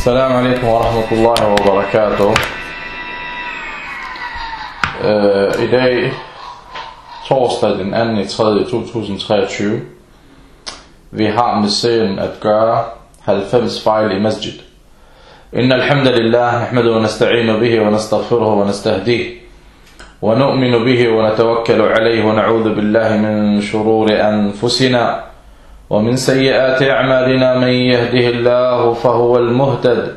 السلام عليكم ورحمة الله وبركاته øh, I dag, torsdag den 2. 3. 2023, vi har med serien at gøre 90 fejl i masjid. إن الحمد لله نحمده ونستعين به ونستغفره ونستهديه ونؤمن به ونتوكل عليه ونعوذ بالله من شرور أنفسنا ومن سيئات أعمالنا من يهده الله فهو المهتد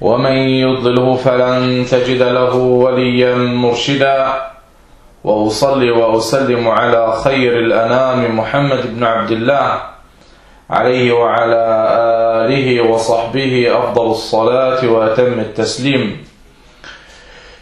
ومن يضله فلن تجد له وليا مرشدا. وأصلي وأسلم على خير الأنام محمد بن عبد الله عليه وعلى آله وصحبه أفضل الصلاة وأتم التسليم.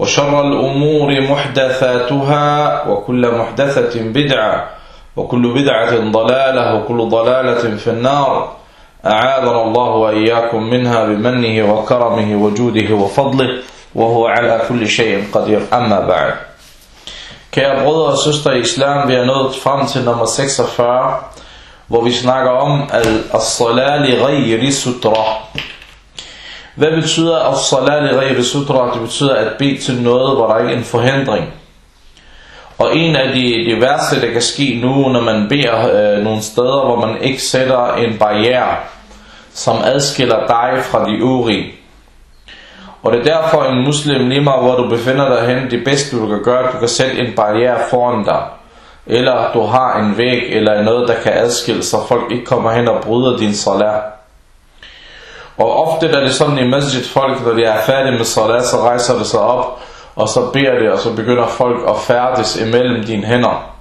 وشر الأمور محدثاتها وكل محدثة بدعة وكل بدعة ضلالة وكل ضلالة في النار. أعاذنا الله وإياكم منها بمنه وكرمه وجوده وفضله وهو على كل شيء قدير. أما بعد. Kære brødre og søstre i islam, vi er nået frem til nummer 46, hvor vi snakker om al-salat li ghayri sutra. Hvad betyder as-salat li ghayri sutra? Det betyder at bede til noget, hvor der ikke er en forhindring. Og en af de, de værste, der kan ske nu, når man beder øh, nogle steder, hvor man ikke sætter en barriere, som adskiller dig fra de øvrige. Og det er derfor en muslim lige meget, hvor du befinder dig hen, det bedste du kan gøre, du kan sætte en barriere foran dig. Eller du har en væg eller noget, der kan adskille, så folk ikke kommer hen og bryder din salat. Og ofte er det sådan i masjid folk, når de er færdige med salat, så rejser det sig op, og så beder det, og så begynder folk at færdes imellem dine hænder.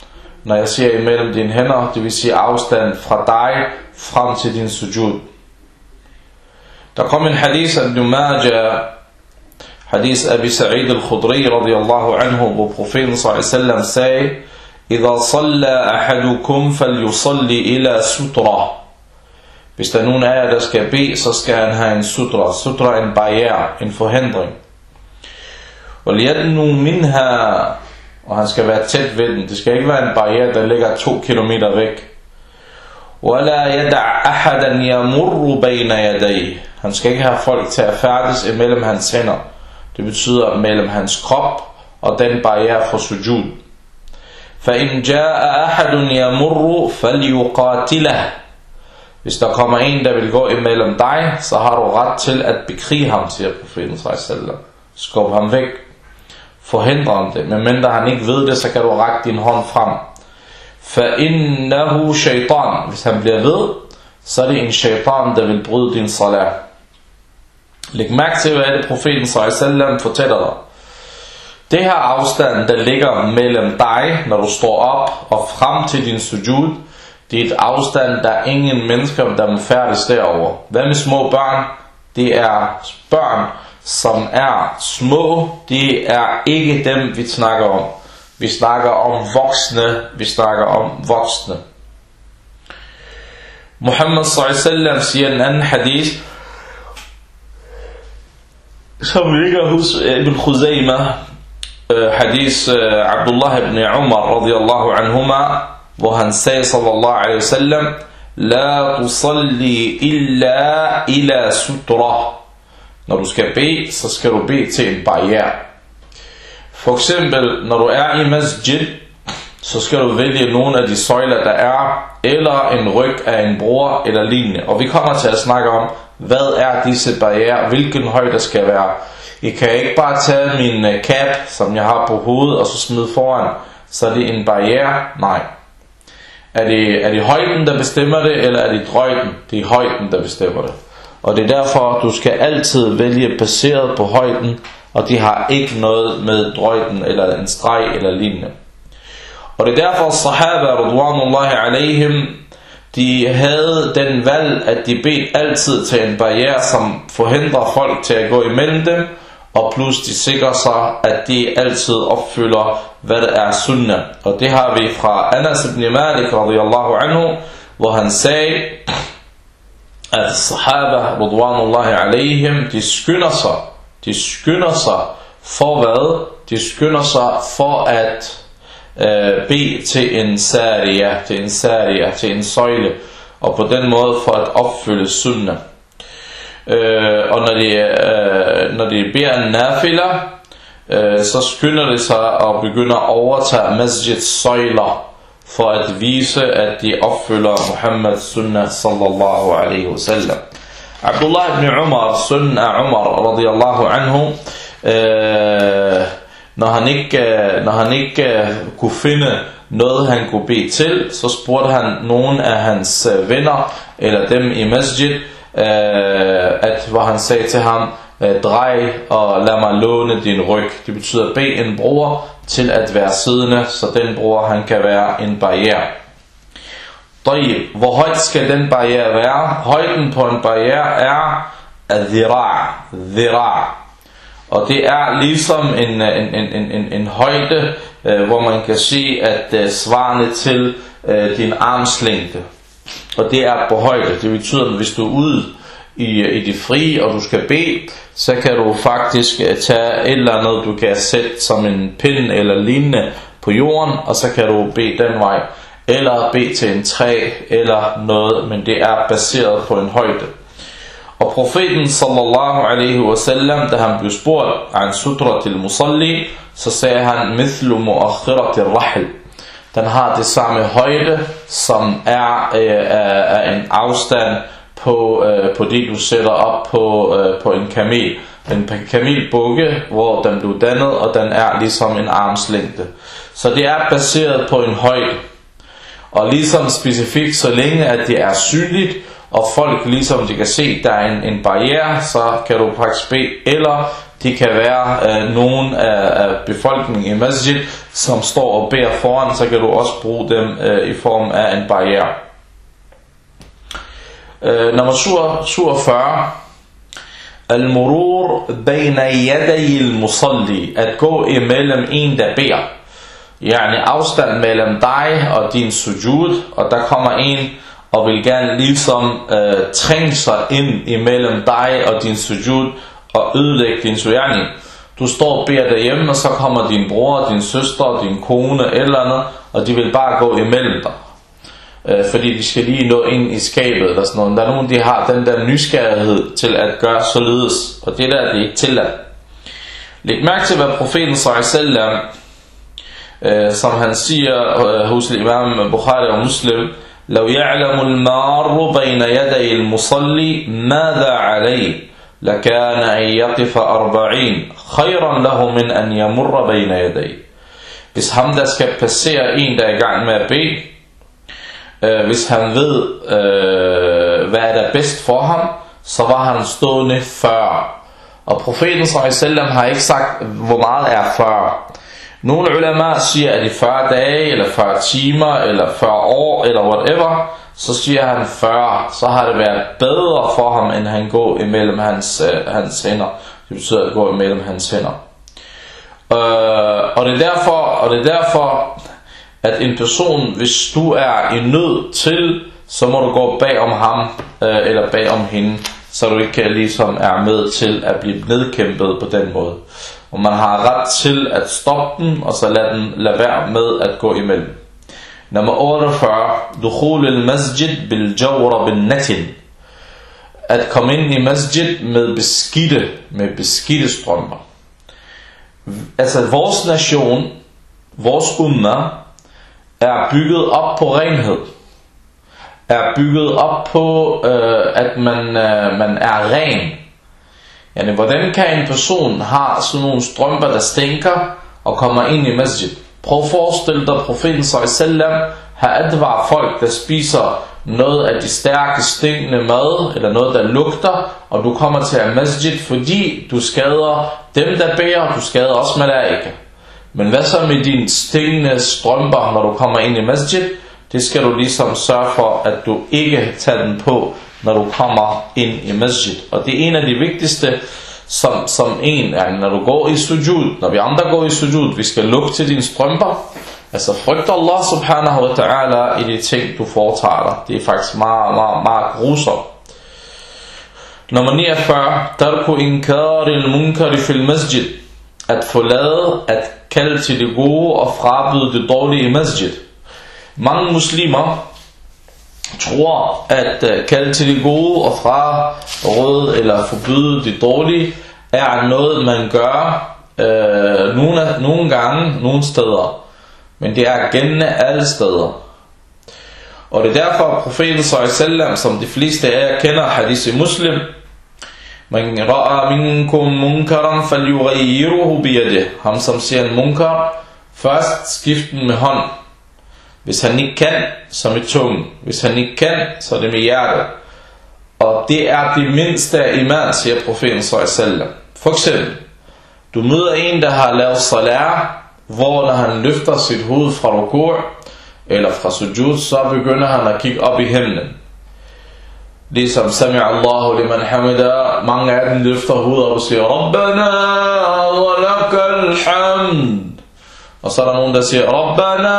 Når jeg siger imellem dine hænder, det vil sige afstand fra dig frem til din sujud. Der kom en hadith af Ibn Majah, hadith Abi Sa'id al-Khudri radiyallahu anhu, hvor profeten sallallahu sagde, إذا صلى أحدكم فليصلي إلى سترة Hvis der er nogen af jer, der skal bede, så skal han have en sutra. Sutra er en barriere, en forhindring. وَلْيَدْنُوا minha Og han skal være tæt ved den. Det skal ikke være en barriere, der ligger to kilometer væk. وَلَا يَدَعْ أَحَدًا يَمُرُّ بَيْنَ يَدَيْهِ Han skal ikke have folk til at færdes imellem hans hænder. Det betyder mellem hans krop og den barriere for sujud. فإن جاء أحد يمر فليقاتله Hvis der kommer en, der vil gå imellem dig, så har du ret til at bekrige ham, siger profeten sallallahu Skub ham væk. Forhindre ham det. Men mindre han ikke ved det, så kan du række din hånd frem. فَإِنَّهُ shaitan. Hvis han bliver ved, så er det en shaitan, der vil bryde din salat. Læg mærke til, hvad det profeten sallallahu fortæller dig. Det her afstand, der ligger mellem dig, når du står op og frem til din sujud, det er et afstand, der er ingen mennesker, der må færdes derover. Hvad med små børn? Det er børn, som er små. Det er ikke dem, vi snakker om. Vi snakker om voksne. Vi snakker om voksne. Muhammad sallallahu siger en anden hadith, som ligger hos eh, Ibn Khuzaymah, eh, hadith eh, Abdullah ibn Umar radiyallahu anhuma, hvor han sagde sallallahu alaihi wasallam, La tusalli illa ila sutra. Når du skal bede, så skal du bede til en barriere. For eksempel, når du er i masjid, så skal du vælge nogle af de søjler, der er, eller en ryg af en bror eller lignende. Og vi kommer til at snakke om, hvad er disse barriere, hvilken højde skal være. I kan ikke bare tage min øh, cap, som jeg har på hovedet, og så smide foran. Så er det en barriere? Nej. Er det, er det højden, der bestemmer det, eller er det drøjden? Det er højden, der bestemmer det. Og det er derfor, du skal altid vælge baseret på højden, og de har ikke noget med drøjden, eller en streg, eller lignende. Og det er derfor, sahaba, radwanullahi alaihim, de havde den valg, at de bedte altid til en barriere, som forhindrer folk til at gå imellem dem, og plus de sikrer sig, at de altid opfylder, hvad der er sunna. Og det har vi fra Anas ibn Malik radiyallahu anhu, hvor han sagde, at sahaba, radwanullahi alaihim, de skynder sig, de skynder sig for hvad? De skynder sig for at øh, bede til en saria, til en saria, til en søjle, og på den måde for at opfylde sunnah. Øh, og når de, øh, når de beder en nafila, øh, så skynder de sig og begynder at overtage masjids søjler, for at vise, at de opfylder Muhammeds sunnah sallallahu alaihi wasallam. Abdullah ibn Umar, søn af Umar radiyallahu anhu, øh, når han ikke, øh, når han ikke øh, kunne finde noget, han kunne bede til, så spurgte han nogen af hans øh, venner, eller dem i masjid, øh, at, hvor han sagde til ham, drej og lad mig låne din ryg. Det betyder, bed en bror til at være siddende, så den bror han kan være en barriere. Døj, hvor højt skal den barriere være? Højden på en barriere er dhira, dhira. Og det er ligesom en, en, en, en, en højde, øh, hvor man kan se, at øh, svarende til øh, din armslængde. Og det er på højde. Det betyder, at hvis du er ude i, i det frie, og du skal bede, så kan du faktisk øh, tage et eller andet, du kan sætte som en pind eller lignende på jorden, og så kan du bede den vej. Eller bede til en træ, eller noget, men det er baseret på en højde. Og profeten sallallahu alaihi wasallam, da han blev spurgt af en sutra til musalli, så sagde han, Mithlu muakhirat rahl den har det samme højde, som er øh, er en afstand på, øh, på det, du sætter op på, øh, på en kamel. En kamelbukke, hvor den blev dannet, og den er ligesom en armslængde. Så det er baseret på en højde. Og ligesom specifikt, så længe at det er synligt, og folk ligesom de kan se, der er en, en barriere, så kan du faktisk bede, eller de kan være øh, nogen af, af befolkningen i masjid, som står og beder foran, så kan du også bruge dem øh, i form af en barriere. Øh, nummer 47. Al-murur bayna yaday al-musalli. At gå imellem en, der beder. Yani afstand mellem dig og din sujud, og der kommer en og vil gerne ligesom øh, trænge sig ind imellem dig og din sujud og ødelægge din sujud. Du står og beder derhjemme, og så kommer din bror, din søster, din kone eller andet, og de vil bare gå imellem dig øh, fordi de skal lige nå ind i skabet eller sådan noget. Der er nogen, de har den der nysgerrighed til at gøre således, og det der, det er ikke tilladt. Læg mærke til, hvad profeten sallallahu øh, som han siger øh, hos imam Bukhari og Muslim, لو يعلم المار بين يدي المصلي ماذا عليه لكان أن يقف أربعين خيرا له من أن يمر بين يديه Hvis ham der skal passere en der er i gang med at bede øh, hvis han ved, øh, hvad er der bedst for ham, så var han stående 40. Og profeten sallam har ikke sagt, hvor meget er 40. Nogle ulema siger, at i 40 dage, eller 40 timer, eller 40 år, eller whatever, så siger han 40. Så har det været bedre for ham, end han går imellem hans, øh, hans hænder. Det betyder at gå imellem hans hænder. Øh, og det er derfor, og det er derfor at en person, hvis du er i nød til, så må du gå bag om ham, øh, eller bag om hende, så du ikke øh, ligesom er med til at blive nedkæmpet på den måde. Og man har ret til at stoppe den, og så lade den lade være med at gå imellem. Nummer 48. Dukhul al-masjid bil jawra bin natin. At komme ind i masjid med beskidte, med beskidte strømper. Altså vores nation, vores umma, er bygget op på renhed. Er bygget op på, øh, at man, øh, man er ren. Yani, hvordan kan en person have sådan nogle strømper, der stinker og kommer ind i masjid? Prøv at forestille dig, profeten sallam har advaret folk, der spiser noget af de stærke stinkende mad, eller noget der lugter, og du kommer til at masjid, fordi du skader dem, der bærer, du skader også malaika. Men hvad så med dine stinkende strømper, når du kommer ind i masjid? Det skal du ligesom sørge for, at du ikke tager den på, når du kommer ind i masjid. Og det er en af de vigtigste som, som en, altså når du går i sujud, når vi andre går i sujud, vi skal lukke til dine strømper, altså frygt Allah subhanahu wa ta'ala i de ting, du foretager dig. Det er faktisk meget, meget, meget grusomt. Nummer 49. Tarku inkari al-munkari fil masjid. At forlade, at kalde til det gode og frabyde det dårlige i masjid. Mange muslimer tror, at øh, uh, kalde til det gode og fra råd eller forbyde det dårlige, er noget, man gør øh, nogle, nogle gange, nogle steder. Men det er gældende alle steder. Og det er derfor, at profeten sallallahu som de fleste af jer kender hadith i muslim, man ra'a minkum munkaran falyughayyiruhu biyadihi. Ham som siger en munkar, først skift den med hånd. Hvis han ikke kan, så med tungen. Hvis han ikke kan, så er det med hjertet. Og det er det mindste af iman, siger profeten sallam. For eksempel, du møder en, der har lavet salat, hvor når han løfter sit hoved fra rukur eller fra sujud, så begynder han at kigge op i himlen. Ligesom Sami Allahu liman hamida, mange af dem løfter hovedet op og siger, Rabbana wa lakal hamd. Og så er der nogen, der siger, Rabbana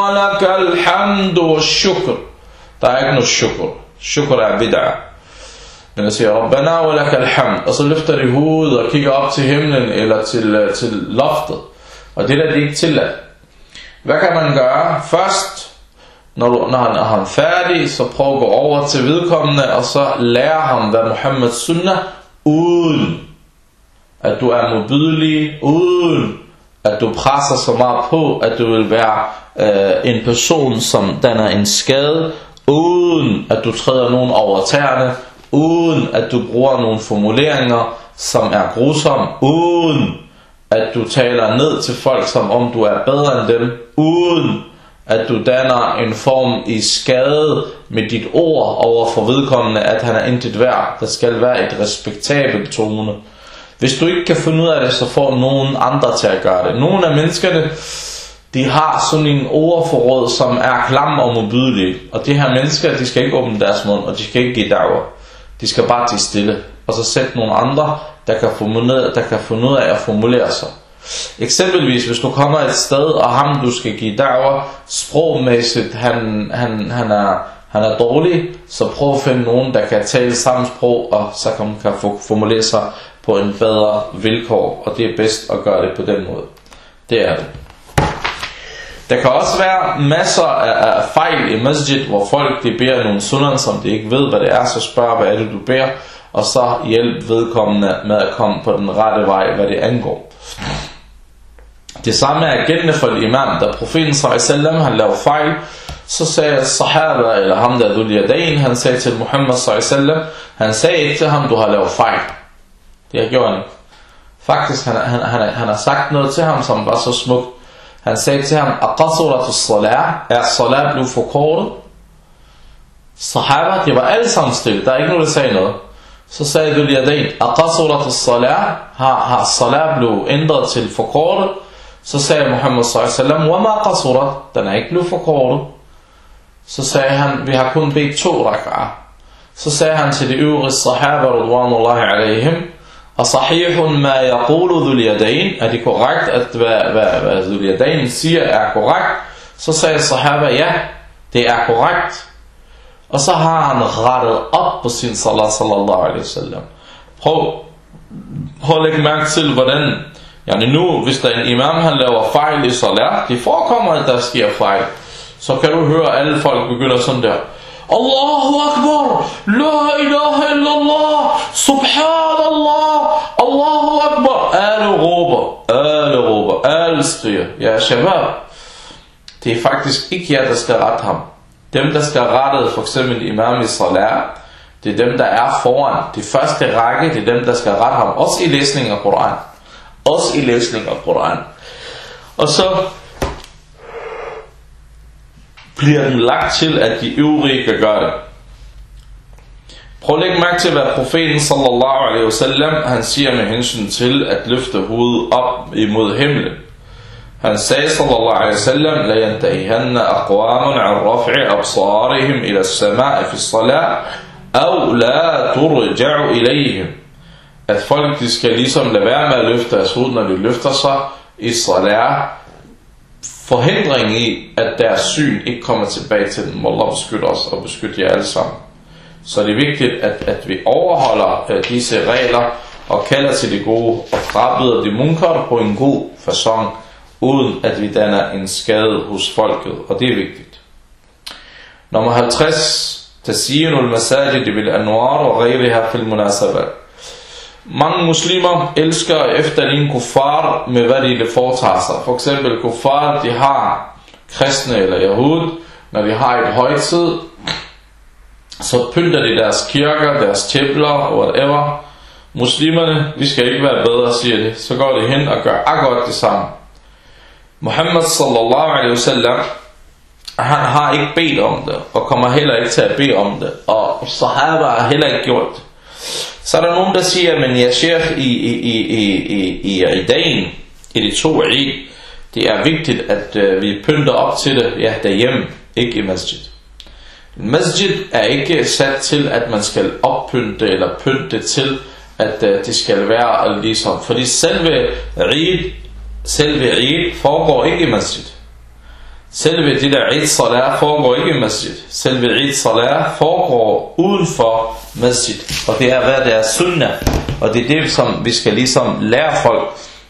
wa lakal hamdu wa shukr. Der er ikke noget shukr. Shukr er bid'a. Men der siger, Rabbana wa lakal hamd. Og så løfter de hovedet og kigger op til himlen eller til, øh, til loftet. Og det der, det er ikke tilladt. Hvad kan man gøre? Først, når, du, når, han, er han færdig, så prøv at gå over til vedkommende, og så lære ham, hvad Muhammeds sunnah, uden at du er modbydelig, uden at du presser så meget på, at du vil være øh, en person, som danner en skade, uden at du træder nogen over tæerne, uden at du bruger nogle formuleringer, som er grusomme, uden at du taler ned til folk, som om du er bedre end dem, uden at du danner en form i skade med dit ord over for vedkommende, at han er intet værd. Der skal være et respektabelt tone. Hvis du ikke kan finde ud af det, så får nogen andre til at gøre det. Nogle af menneskerne, de har sådan en ordforråd, som er klam og modbydelig. Og de her mennesker, de skal ikke åbne deres mund, og de skal ikke give dager. De skal bare til stille. Og så sætte nogle andre, der kan, formulere, der kan finde ud af at formulere sig. Eksempelvis, hvis du kommer et sted, og ham du skal give dager, sprogmæssigt, han, han, han, er, han er dårlig, så prøv at finde nogen, der kan tale samme sprog, og så kan, kan formulere sig på en bedre vilkår, og det er bedst at gøre det på den måde. Det er det. Der kan også være masser af, af fejl i masjid, hvor folk de beder nogle sunnah, som de ikke ved, hvad det er, så spørg, hvad er det, du beder, og så hjælp vedkommende med at komme på den rette vej, hvad det angår. Det samme er gældende for imam, da profeten sallallahu han lavede fejl, så sagde sahaba, eller ham der Dhul Yadain, han sagde til Muhammad sallallahu han sagde ikke til ham, du har lavet fejl. Det har gjort han ikke. Faktisk, han, han, han, han har sagt noget til ham, som var så smukt. Han sagde til ham, Aqasurat salat er salat blevet forkortet? Sahaba, de var alle sammen stille, der er ikke nogen, der sagde noget. Så sagde Dhul Yadain, Aqasurat salat har, har salat blevet ændret til forkortet? Så sagde Muhammad sallallahu Wama qasurat, den er ikke blevet forkortet. Så sagde han, vi har kun bedt to rak'ah. Så sagde han til de øvrige sahaba, radwanullahi alaihim, Asahihun ma yaqulu dhul yadain, er det korrekt, at hvad, hvad, hvad dhul yadain siger er korrekt? Så sagde sahaba, ja, det er korrekt. Og så har han rettet op på sin salat sallallahu alaihi wasallam. Prøv, prøv at lægge mærke til, hvordan Yani nu, hvis der er en imam, han laver fejl i salat, det forekommer, at der sker fejl. Så kan du høre, at alle folk begynder sådan der. Allahu Akbar, La ilaha illallah, Subhanallah, Allahu Akbar. Alle råber, alle råber, alle skriger. Ja, shabab. Det er faktisk ikke jer, der skal rette ham. Dem, der skal rette for eksempel imam i salat, det er dem, der er foran. De første række, det er dem, der skal rette ham. Også i læsning af Koran. Også i læsning af Koran. Og så bliver den lagt til, at de øvrige kan gøre det. Prøv at lægge mærke til, hvad profeten sallallahu alaihi wasallam, han siger med hensyn til at løfte hovedet op imod himlen. Han sagde sallallahu alaihi wasallam, la yantahihanna aqwamun an raf'i absarihim ila as-sama'i fi as-salat, aw la turja'u ilayhim. at folk de skal ligesom lade være med at løfte deres hoved, når de løfter sig i salat, forhindring i, at deres syn ikke kommer tilbage til den. Må Allah beskytte os og beskytte jer alle sammen. Så det er vigtigt, at, at vi overholder uh, disse regler og kalder til det gode og frabyder det munkar på en god fasong, uden at vi danner en skade hos folket, og det er vigtigt. Nummer 50. تسيين المساجد بالأنوار وغيرها في المناسبات mange muslimer elsker efter en kuffar med hvad de foretager sig. For eksempel kuffar, de har kristne eller jahud, når de har et højtid, så pynter de deres kirker, deres templer, whatever. Muslimerne, vi skal ikke være bedre, siger de. Så går de hen og gør akkurat det samme. Muhammad sallallahu alaihi wasallam, han har ikke bedt om det, og kommer heller ikke til at bede om det. Og sahaba har heller ikke gjort det. Så er der nogen, der siger, men jeg ser i, i, i, i, i, i dagen, i de to i, det er vigtigt, at øh, vi pynter op til det ja, derhjemme, ikke i masjid. Masjid er ikke sat til, at man skal oppynte eller pynte til, at øh, det skal være ligesom. Fordi selve Eid, selve Eid foregår ikke i masjid. Selve det der Eid Salah foregår ikke i masjid. Selve Eid Salah foregår uden for masjid. Og det er hvad det er sunnah. Og det er det, som vi skal ligesom lære folk,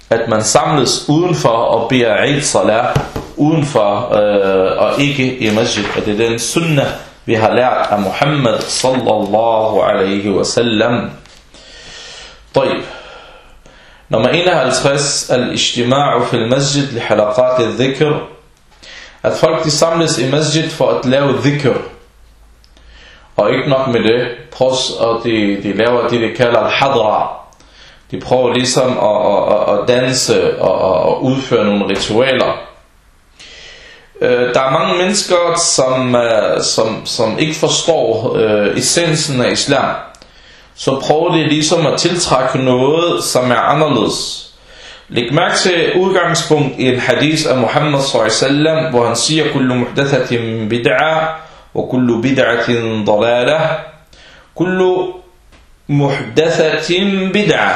at man samles udenfor og beder Eid Salah udenfor øh, og ikke i masjid. Og det er den sunnah, vi har lært af Muhammad sallallahu alaihi wasallam. طيب Nummer 51 Al-Ijtima'u fil masjid li halaqat al-dhikr at folk de samles i masjid for at lave dhikr. og ikke nok med det, pros, og de, de laver det, de kalder al-hadra. De prøver ligesom at, at, at danse og at udføre nogle ritualer. Øh, der er mange mennesker, som, øh, som, som ikke forstår øh, essensen af islam. Så prøver de ligesom at tiltrække noget, som er anderledes. Læg mærke til udgangspunkt i en hadith af Muhammad s.a.v. hvor han siger, Kullu muhdathatin bid'ah, وكل kullu bid'atin كل Kullu muhdathatin bid'a.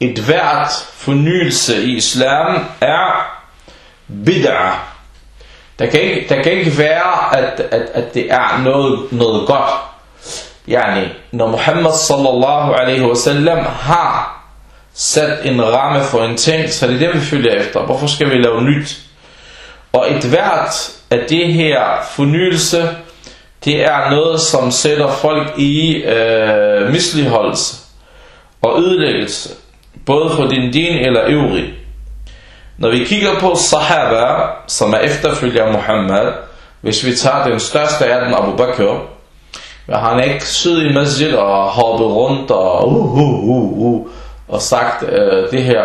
Et hvert fornyelse i islam er bid'a. Der kan ikke, der kan ikke være, at, at, at det er noget, noget godt. Yani, når Muhammad sallallahu alaihi wasallam har sat en ramme for en ting, så det er det, vi følger efter. Hvorfor skal vi lave nyt? Og et hvert at det her fornyelse, det er noget, som sætter folk i øh, misligeholdelse og ødelæggelse, både for din din eller øvrig. Når vi kigger på Sahaba, som er efterfølger Muhammad, hvis vi tager den største af den, Abu Bakr, men han er ikke siddet i masjid og hoppet rundt og uh, uh, uh, uh, og sagt øh, det her.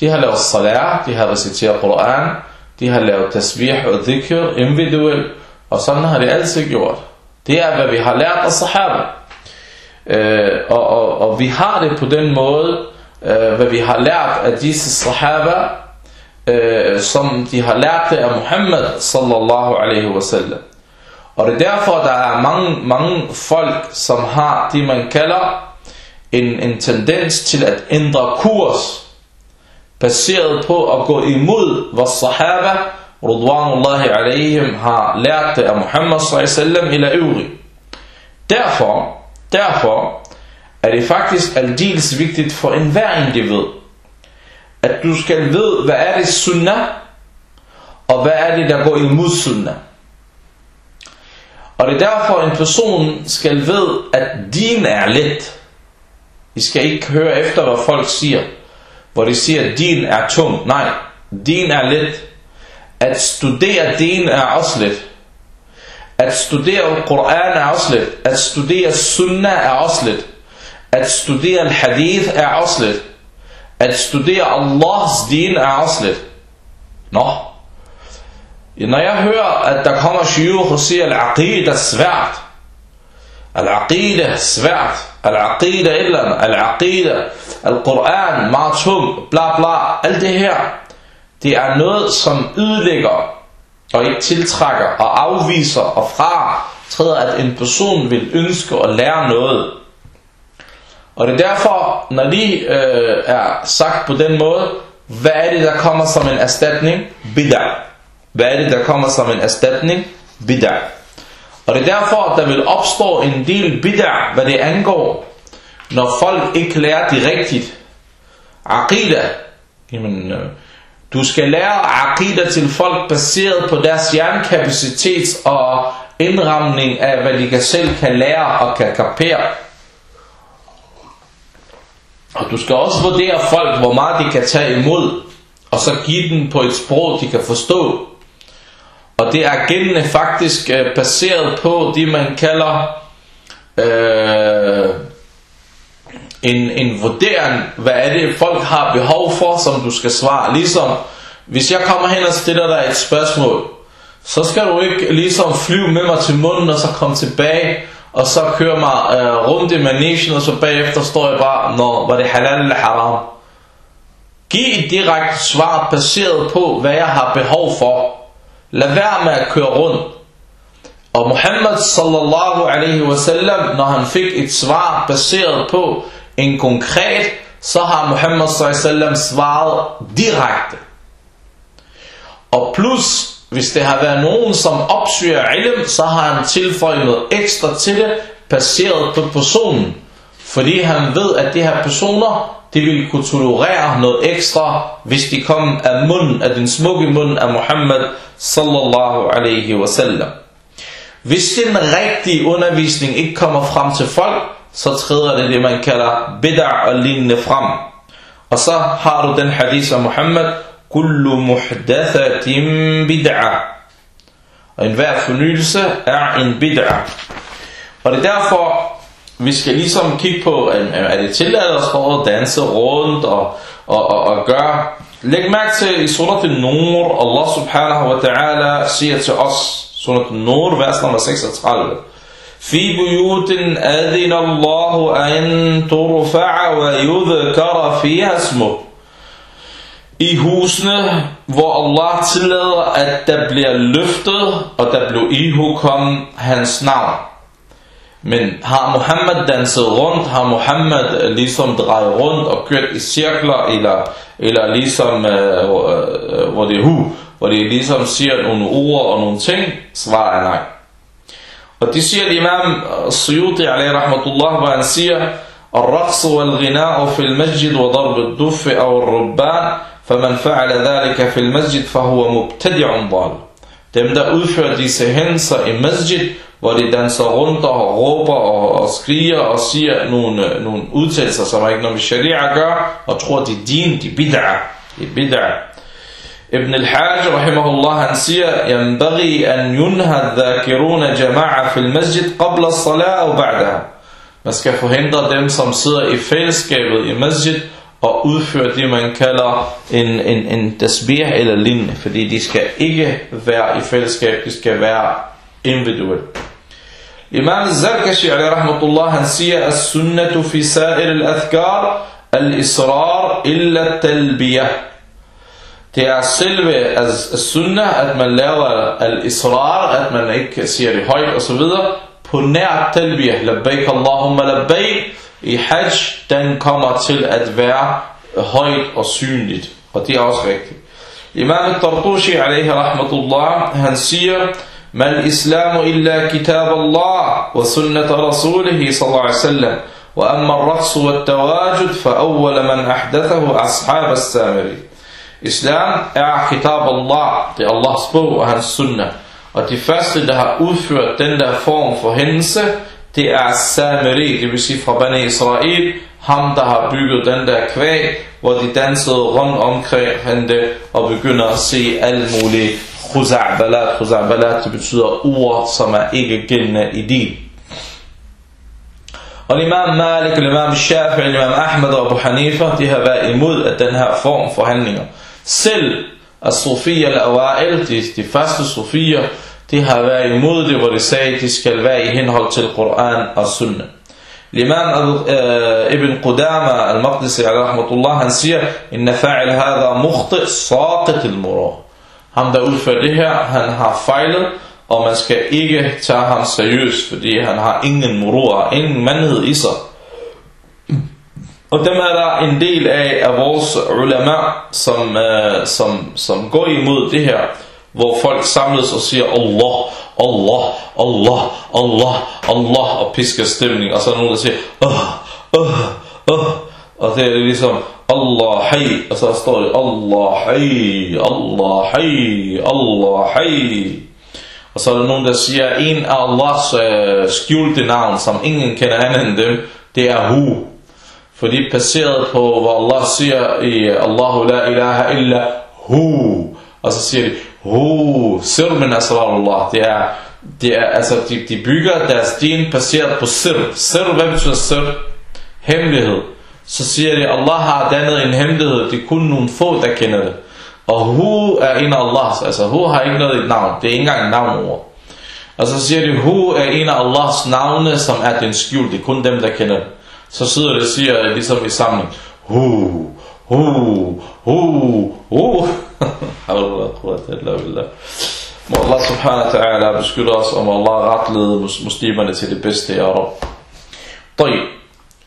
De har lavet salat, de har reciteret Koran, de har lavet tasbih og dhikr individuelt, og sådan har de altid gjort. Det er, hvad vi har lært af sahaba. Øh, og, og, og vi har det på den måde, øh, hvad vi har lært af disse sahaba, øh, som de har lært det af Muhammad sallallahu alaihi wasallam. Og det er derfor, der er mange, mange folk, som har det, man kalder en, en tendens til at ændre kurs, baseret på at gå imod, hvad sahaba, Rudwanullahi alaihim, har lært det af Muhammad sallallahu eller øvrig. Derfor, derfor er det faktisk aldeles vigtigt for enhver individ, at du skal vide, hvad er det sunnah, og hvad er det, der går imod sunnah. Og det er derfor, en person skal vide, at din er let. I skal ikke høre efter, hvad folk siger, hvor de siger, at din er tung. Nej, din er let. At studere din er også let. At studere Koran er også let. At studere Sunnah er også let. At studere Al-Hadith er også let. At studere Allahs din er også let. Nå. Når jeg hører, at der kommer shiur og siger, at al-aqid er svært. Al-aqid er svært. Al-aqida eller al-aqida, al-Quran, meget tung, bla bla, alt det her, det er noget, som ødelægger og ikke tiltrækker og afviser og fra træder, at en person vil ønske at lære noget. Og det er derfor, når de øh, er sagt på den måde, hvad er det, der kommer som en erstatning? Bid'ah. Hvad er det, der kommer som en erstatning? Bid'ah. Og det er derfor, at der vil opstå en del bid'ah, hvad det angår, når folk ikke lærer det rigtigt. Aqida. Jamen, øh, du skal lære aqida til folk baseret på deres hjernekapacitet og indramning af, hvad de selv kan lære og kan kapere. Og du skal også vurdere folk, hvor meget de kan tage imod, og så give dem på et sprog, de kan forstå. Og det er gældende faktisk øh, baseret på det, man kalder øh, en, en vurdering, hvad er det folk har behov for, som du skal svare. Ligesom, hvis jeg kommer hen og stiller dig et spørgsmål, så skal du ikke ligesom flyve med mig til munden og så komme tilbage og så køre mig øh, rundt i managen og så bagefter står jeg bare, når var det halal eller haram. Giv et direkte svar baseret på, hvad jeg har behov for. Lad være med at køre rundt. Og Muhammad sallallahu alaihi wasallam, når han fik et svar baseret på end konkret, så har Muhammad sallallahu alaihi wasallam svaret direkte. Og plus, hvis det har været nogen, som opsøger ilm, så har han tilføjet noget ekstra til det, baseret på personen. Fordi han ved, at de her personer, de ville kunne tolerere noget ekstra, hvis de kom af munden, af den smukke mund af Muhammad sallallahu alaihi wasallam. Hvis den rigtige undervisning ikke kommer frem til folk, så træder det det, man kalder bid'ah og lignende frem. Og så har du den hadith af Muhammad, kullu muhdathatin bid'ah. Og enhver fornyelse er en bid'ah. Og det er derfor, vi skal ligesom kigge på, øh, øh, er det tilladt at stå og danse rundt og, og, og, og gøre. Læg mærke til i surat al-Nur, Allah subhanahu wa ta'ala siger til os, surat al-Nur, vers nummer 36. في بيوت أذن الله أن ترفع ويذكر فيها اسمه i husene, hvor Allah tillader, at der bliver løftet, og der bliver ihukom hans navn. Men har Muhammad danset rundt, har Muhammad ligesom drejet rundt og kørt i cirkler, eller, eller ligesom, øh, hvor det er hu, hvor det ligesom siger nogle ord og nogle ting, svarer er nej. Imam Suyuti alaihi rahmatullah, hvor han siger, الرقص والغناء في المسجد وضرب الدف أو الربان فمن فعل ذلك في المسجد فهو مبتدع ضال Dem der udfører disse hændelser i masjid, hvor de danser rundt og råber og, og skriger og siger nogle, nogle udtalelser, som ikke noget med sharia gør, og tror de er din, de bid'ah, de bid'ah. Ibn al-Hajj rahimahullah han siger, ينبغي أن ينهى الذاكرون جماعة في المسجد قبل الصلاة أو بعدها. Man skal forhindre dem, som sidder i fællesskabet i masjid, og udføre det, man kalder en, en, en tasbih eller lignende, fordi de skal ikke være i fællesskab, de skal være individuelt. Imam Zarkashi alaihi rahmatullah, han siger, at sunnatu fi sa'ir al-athkar al-israr illa talbiyah. Det er selve as-sunnah, at man laver al-israr, at man ikke siger det højt og så videre, på nær talbiyah, labbaik Allahumma labbaik, i hajj, den kommer til at være højt og synligt. Og det er også rigtigt. Imam al-Tartushi, alaihi rahmatullah, han siger, ما الإسلام إلا كتاب الله وسنة رسوله صلى الله عليه وسلم وأما الرقص والتواجد فأول من أحدثه أصحاب السامري Islam er kitab Allah, det er Allahs bog og hans sunnah. Og de første, der har udført den der form for hændelse, det er Samiri, det vil sige fra Bani Israel, ham der har bygget den der kvæg, hvor de dansede rundt omkring hende og begynder at se alle mulige khuza'balat. Khuza'balat, det betyder ord, som er ikke gældende i din. Og Imam Malik, Imam Shafi, Imam Ahmed og Abu Hanifa, de har været imod at den her form for handlinger. Selv at Sofia al-Awail, de, de første Sofier, de har været imod det, hvor de sagde, at de skal være i henhold til Koran og Sunna. Imam øh, Ibn Qudama al-Maqdisi rahmatullah, han siger, Inna fa'il hadha mukhti saqit al-murah. Ham der udfører det her, han har fejlet, og man skal ikke tage ham seriøst, fordi han har ingen murah, ingen mandhed i sig. Og dem er der en del af, af vores ulama, som, øh, som, som går imod det her, hvor folk samles og siger Allah, Allah, Allah, Allah, Allah, og pisker stemning, og så er nogen, der siger, uh, uh, uh, og det er ligesom, Allah hay, og så står det, Allah hay, Allah hay, Allah hay. Og så er der nogen, der siger, en af Allahs øh, skjulte navn, som ingen kender andet end dem, det er Hu. Fordi baseret på, hvad Allah siger i Allahu la ilaha illa Hu. Og så siger de, Hu, sir min Allah. Det er, det er, altså, de, de bygger deres din baseret på sir. Sir, hvad betyder sir? Hemmelighed. Så siger de, Allah har dannet en hemmelighed, det er kun nogle få, der kender det. Og Hu er en af Allahs, altså Hu har ikke noget i et navn, det er ikke engang et navnord. Og så siger de, Hu er en af Allahs navne, som er den skjult, det er kun dem, der kender det Så sidder det og siger, ligesom i samling, Hu, Hu, Hu, Hu. Må Allah subhanahu wa ta'ala beskytte os, og må Allah retlede muslimerne til det bedste, ya Rab. طيب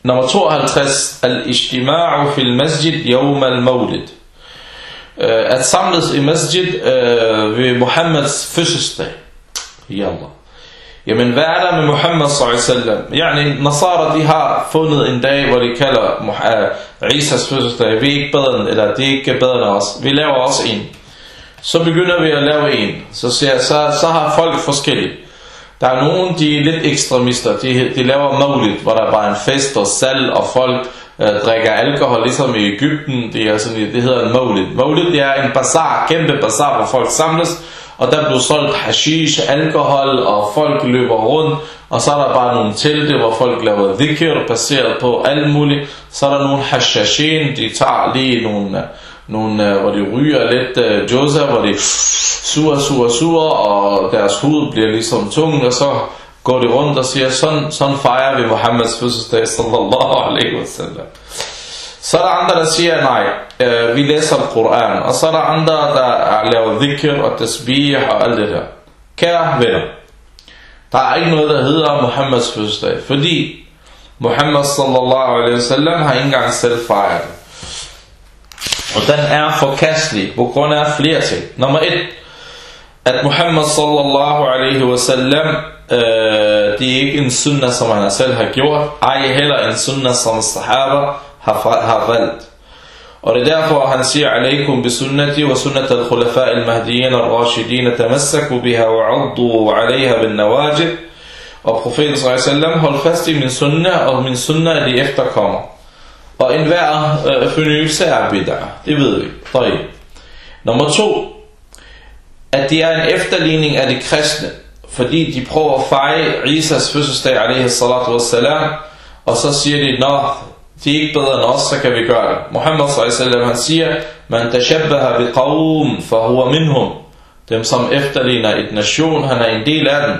Nummer 52, al-ijtima'u fil masjid yawm al-mawlid. At samles i masjid uh, ved Muhammeds fødselsdag. Ja Allah. Jamen hvad er der med Muhammad sallallahu Yani Nasara de har fundet en dag hvor de kalder uh, øh, Isas fødselsdag Vi er ikke bedre end, eller de er ikke bedre end os Vi laver også en Så begynder vi at lave en Så, siger, så, så har folk forskellige der er nogen, de er lidt ekstremister. De, de laver muligt, hvor der er bare en fest og salg, og folk øh, drikker alkohol, ligesom i Ægypten. Det, er sådan, det hedder en muligt. Muligt det er en bazar, kæmpe bazar, hvor folk samles, og der blev solgt hashish, alkohol, og folk løber rundt, og så er der bare nogle telte, hvor folk laver dhikr, baseret på alt muligt. Så er der nogle hashashin, de tager lige nogle nogle, øh, hvor de ryger lidt øh, uh, joza, hvor de suger, suger, suger, og deres hud bliver ligesom tung, og så går de rundt og siger, sådan, sådan fejrer vi Mohammeds fødselsdag, sallallahu alaihi wasallam. Så er der andre, der siger, nej, øh, vi læser Koran, og så er der andre, der laver dhikr og tasbih og alt det her. Kære venner, der er ikke noget, der hedder Muhammeds fødselsdag, fordi Muhammed sallallahu alaihi wasallam har ikke engang selv fejret det. Og den er forkastelig på grund af flere ting. Nummer et, at Muhammad sallallahu alaihi wasallam, øh, det er ikke en sunnah, som han selv har gjort, ej heller en sunnah, som sahaba har valgt. Og det er derfor, han siger alaikum bi sunnati wa هافلت ولذا هنسي عليكم بسنتي وسنة الخلفاء المهديين الراشدين تمسكوا بها وعضوا bin بالنواجد Og profeten sallam holdt fast i min sunna, og min sunna er de efterkommer. Og enhver øh, fornyelse er bid'ah. Det ved vi. Tøj. Nummer to. At det er en efterligning af de kristne. Fordi de prøver at fejre Isas fødselsdag, alaihi salatu wassalam. Og så siger de, Nå, de er ikke bedre end os, så kan vi gøre det. Muhammad sallallahu han siger, man tashabbaha bi qawm, fa huwa minhum. Dem som efterligner et nation, han er en del af den.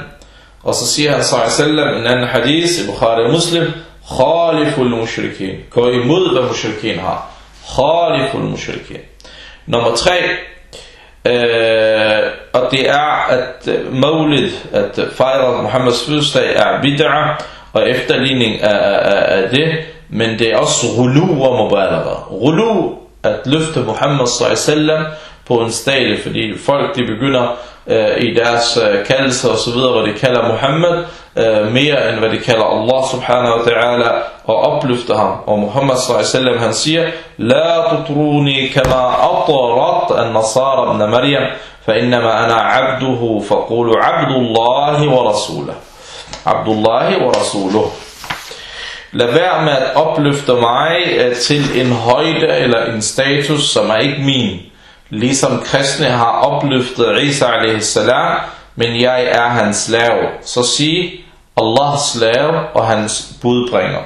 Og så siger han sallallahu en anden hadith i Bukhari Muslim, Khaliful mushrikin. Gå imod, hvad mushrikin har. Khaliful mushrikin. Nummer tre, øh, og det er, at øh, Mawlid, at fejre Muhammeds fødselsdag er bid'a, og efterligning af, af, af det, men det er også rulu og mubalaga. Rulu, at løfte Muhammad sallallahu på en stadie, fordi folk de begynder øh, i deres øh, kaldelse og så videre, hvor de kalder Muhammad, øh, mere end hvad de kalder Allah subhanahu wa ta'ala, og opløfter ham. Og Muhammad sallallahu han siger, La tutruni kama atarat an-nasara ibn Maryam, فإنما أنا عبده فقولوا عبد الله ورسوله عبد الله ورسوله Lad være med at opløfte mig øh, til en højde eller en status, som er ikke min. Ligesom kristne har opløftet Isa a.s., men jeg er hans slave. Så sig, Allahs slave og hans budbringer.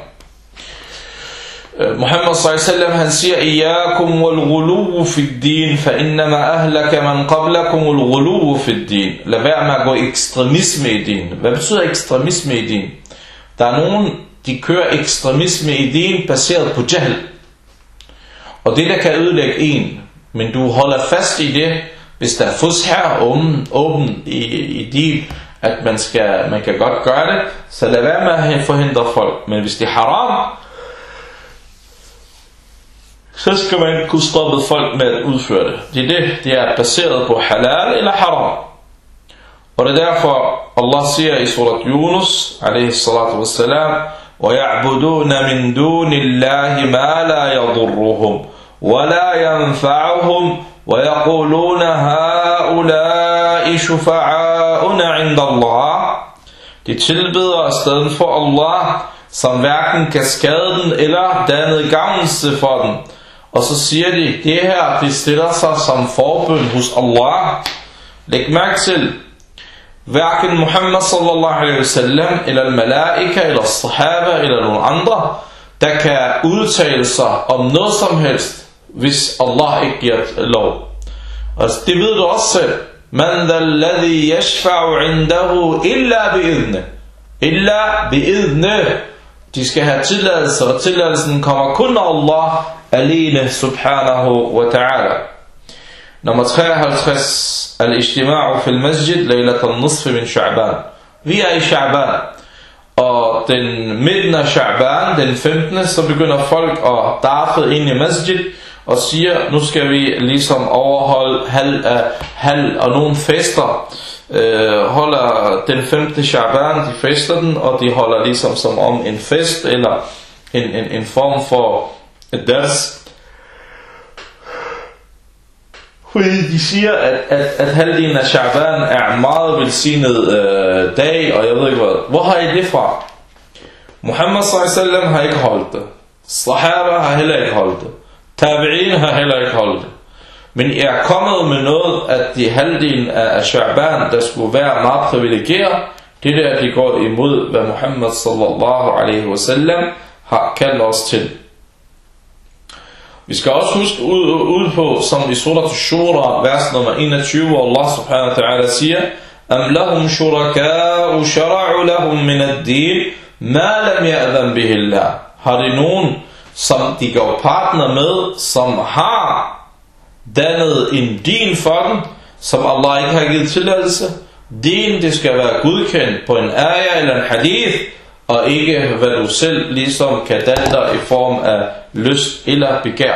Øh, Muhammad sallallahu han siger Iyakum wal ghuluw fi din fa innama ahlaka man qablakum wal ghuluw fi din. Lad være med at gå ekstremisme i din. Hvad betyder ekstremisme i din? Der er nogen, de kører ekstremisme i din baseret på jahl. Og det der kan ødelægge en, men du holder fast i det, hvis der er fus her åben, åben i, i din, at man, skal, man kan godt gøre det, så lad være med at forhindre folk. Men hvis det er haram, så skal man kunne stoppe folk med at udføre det. Det er det, det er baseret på halal eller haram. Og det er derfor, Allah siger i surat Yunus, alaihi salatu wassalam, وَيَعْبُدُونَ مِن دُونِ اللَّهِ مَا لَا يَضُرُّهُمْ وَلَا يَنْفَعُهُمْ وَيَقُولُونَ هَؤُلَاءِ شُفَعَاؤُنَا عِنْدَ اللَّهِ De tilbeder i stedet for Allah, som hverken kan skade den eller danne gavnelse for den. Og så siger de, det her, de stiller sig som forbøn hos Allah. Læg mærke til, hverken Muhammad sallallahu alaihi wasallam, eller al-malaika, eller sahaba, eller nogen andre, der kan udtale sig om noget som helst, hvis Allah ikke giver lov. Og det ved du også selv. Man dha alladhi yashfa'u indahu illa bi'idne. Illa bi'idne. De skal have tilladelse, og tilladelsen kommer kun af Allah alene subhanahu wa ta'ala. Nummer 53. Al-ijtima'u fil masjid laylat al-nisf min Sha'ban. Vi er i Sha'ban. Og den midten af Sha'ban, den 15. så begynder folk at darfe ind i masjid og siger, nu skal vi ligesom overholde halv, af, eh, halv og nogle fester. Øh, holder den 15. Sha'ban, de fester den, og de holder ligesom som om en fest, eller en, en, en form for deres fordi de siger, at, at, at halvdelen af Sha'ban er en meget velsignet øh, dag, og jeg ved ikke hvad. Hvor har I det fra? Muhammad sallallahu har ikke holdt det. Sahaba har heller ikke holdt det. Tabi'in har heller ikke holdt det. Men jeg er kommet med noget, at de halvdelen af Sha'ban, der skulle være meget privilegeret, det der, de går imod, hvad Muhammad sallallahu alaihi wasallam har kaldt os til. Vi skal også huske ud, ud på, som i surat Shura, vers nummer 21, hvor Allah subhanahu wa ta'ala siger, أم لهم شركاء شرعوا لهم من الدين ما لم يأذن به الله Har de nogen, som de går partner med, som har dannet en din for dem, som Allah ikke har givet tilladelse? Din, det skal være godkendt på en ayah eller en hadith, og ikke hvad du selv ligesom kan danne dig i form af lyst eller begær.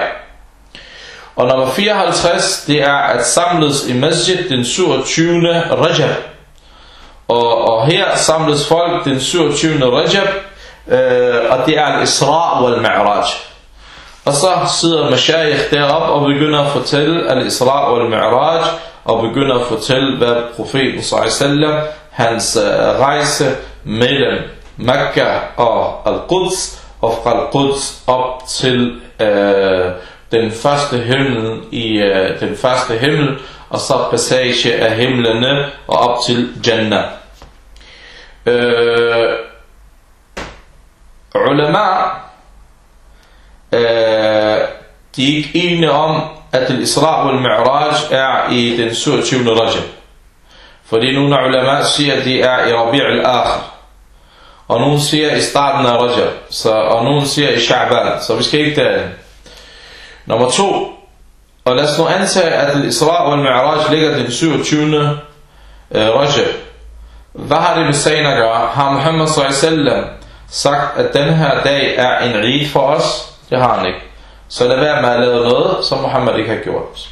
Og nummer 54, det er at samles i masjid den 27. Rajab. Og, og her samles folk den 27. Rajab, øh, og det er al-Isra wal-Mi'raj. Og så sidder Mashayikh derop og begynder at fortælle al-Isra wal-Mi'raj, og begynder at fortælle, hvad profeten sallallahu hans øh, rejse mellem Mekka og Al-Quds, og fra Al-Quds op til øh, den første himmel i øh, den første himmel, og så passage af himlene og op til Jannah. Øh, ulama, øh, de er ikke enige om, at al-Isra og al-Mi'raj er i den 27. Rajab. Fordi nogle ulama siger, at det er i Rabi' al-Akhir. Og nogen siger i starten af Rajab. Så, og nogen siger i Sha'ban. Så vi skal ikke derhen. Nummer to. Og lad os nu antage, at Isra og al-Mi'raj ligger den 27. Øh, Rajab. Hvad har det med sagen at gøre? Har Muhammad sallallahu sagt, at den her dag er en rig for os? Det har han ikke. Så lad være med at lave noget, som Muhammad ikke har gjort.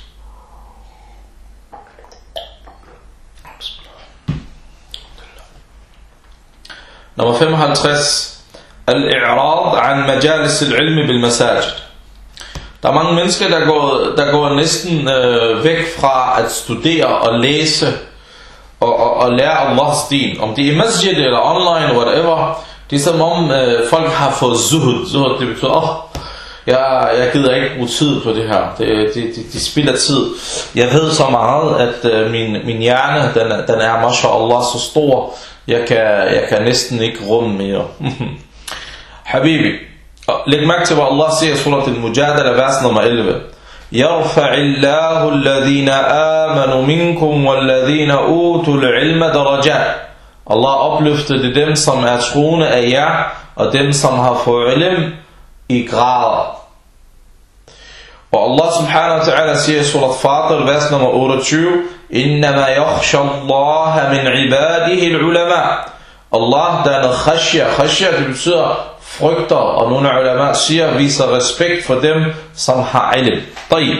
Nummer 55. Al-i'rad an majalis al-ilm bil masajid. Der er mange mennesker, der går, der går næsten øh, væk fra at studere og læse og, og, og lære Allahs din. Om det er i masjid eller online, whatever. Det er som om øh, folk har fået zuhud. Zuhud, det betyder, åh, oh, jeg, jeg gider ikke bruge tid på det her. Det, det, det, de spilder tid. Jeg ved så meget, at øh, min, min hjerne, den, den er, mashallah, så stor. Jeg kan, jeg kan næsten ikke rumme mere. Habibi. Læg mærke til, hvad Allah siger i surat al-Mujadala, vers nummer 11. يرفع الله الذين آمنوا منكم والذين أوتوا العلم درجات Allah opløftede dem, som er troende af jer, og dem, som har fået ilm i grader. Og Allah subhanahu wa ta'ala siger i surat Fatir, vers nummer 28, Innama yakhsha Allah min ibadihi al-ulama Allah, der er noget khashya. Khashya, det betyder frygter, og nogle ulama siger, viser respekt for dem, som har ilm. Tayyib.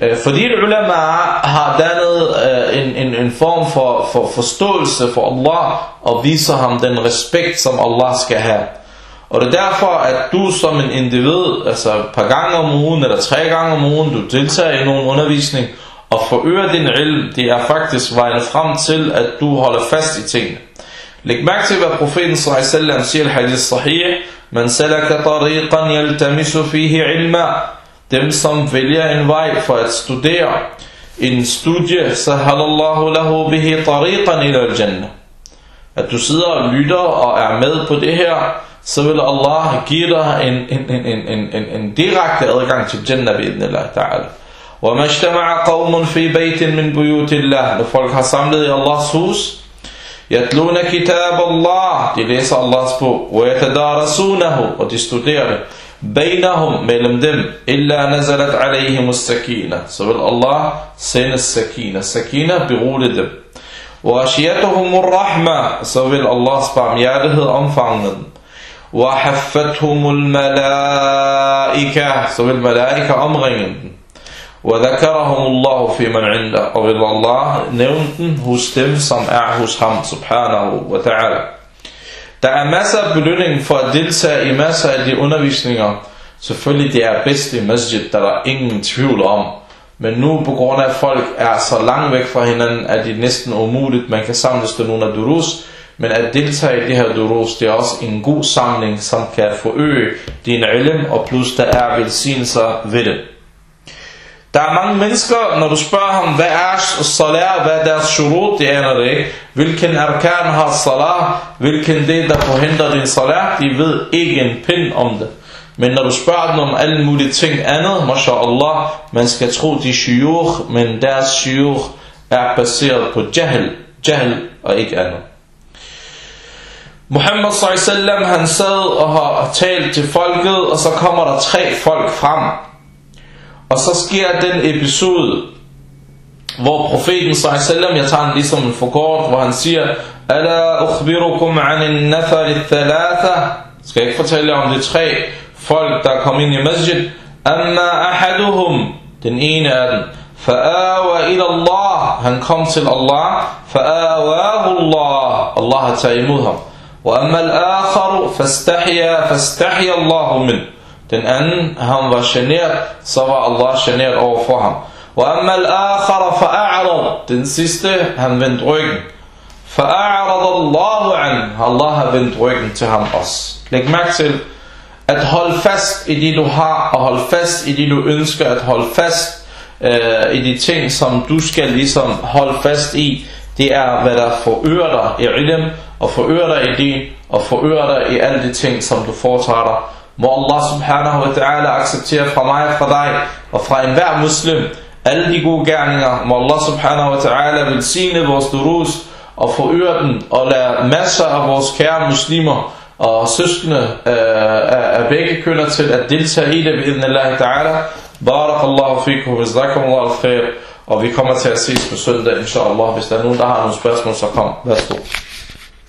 Øh, fordi ulama har dannet øh, en, en, en form for, for forståelse for Allah, og viser ham den respekt, som Allah skal have. Og det er derfor, at du som en individ, altså et par gange om ugen, eller tre gange om ugen, du deltager i nogen undervisning, og forøger din ilm, det er faktisk vejen frem til, at du holder fast i tingene. Læg mærke til, hvad profeten sallallahu siger i hadith sahih, man salaka tariqan yaltamisu fihi ilma, dem som vælger en vej for at studere en studie, sahalallahu lahu bihi tariqan ila al-jannah. At du sidder og lytter og er med på det her, så vil Allah give dig en, en, en, en, en, en, en direkte adgang til Jannah bi'idnillah ta'ala. وما اجتمع قوم في بيت من بيوت الله når folk har samlet i Allahs hus يتلون كتاب الله de læser Allahs bog ويتدارسونه og de studerer det بينهم mellem dem إلا نزلت عليهم السكينة så vil Allah sende sakina sakina berolige dem وغشيتهم الرحمة så vil Allahs barmhjertighed omfange dem وحفتهم الملائكة så vil malaika omringe dem وذكرهم الله في من عنده og vil Allah nævne dem hos dem som er hos ham subhanahu wa ta'ala der er masser af belønning for at deltage i masser af de undervisninger selvfølgelig det er bedst i masjid der er ingen tvivl om men nu på grund af at folk er så langt væk fra hinanden at det næsten umuligt man kan samles til nogle af durus men at deltage i det her durus, det er også en god samling, som kan forøge din ilm, og plus der er velsignelser ved det. Der er mange mennesker, når du spørger ham, hvad er salat, hvad er deres shurut, det aner det ikke. Hvilken arkan har salat, hvilken del, der forhindrer din salat, de ved ikke en pind om det. Men når du spørger dem om alle mulige ting andet, mashallah, man skal tro de shiur, men deres shiur er baseret på jahl, jahl og ikke andet. Muhammad sallam han sad og har talt til folket, og så kommer der tre folk frem. Og så sker den episode, hvor profeten sallam, jeg tager den ligesom en forkort, hvor han siger, Ala ukhbirukum an nafar al-thalatha. Skal jeg ikke fortælle jer om de tre folk, der kom ind i masjid? Amma ahaduhum, den ene af dem, فآوى إلى الله han kom til Allah, fa'awahu Allah, Allah har taget imod ham. وأما الآخر فاستحيا فاستحيا الله منه den anden han var generet så var Allah generet over for ham وأما الآخر فأعرض den sidste han vendte ryggen فأعرض الله عنه Allah har vendt ryggen til ham også læg mærke til at holde fast i det du har og holde fast i det du ønsker at holde fast øh, i de ting som du skal ligesom holde fast i det er hvad der forøger dig i ilm og forøger dig i din, og forøger dig i alle de ting, som du foretager dig. Må Allah subhanahu wa ta'ala acceptere fra mig og fra dig, og fra enhver muslim, alle de gode gerninger. Må Allah subhanahu wa ta'ala velsigne vores durus, og forøger den, og lade masser af vores kære muslimer, og søskende øh, af begge kønner til at deltage i det, ved Allah ta'ala. Barakallahu fikum, jazakumullahu khair. Og vi kommer til at ses på søndag, inshallah. Hvis der er nogen, der har nogle spørgsmål, så kom. Værsgo.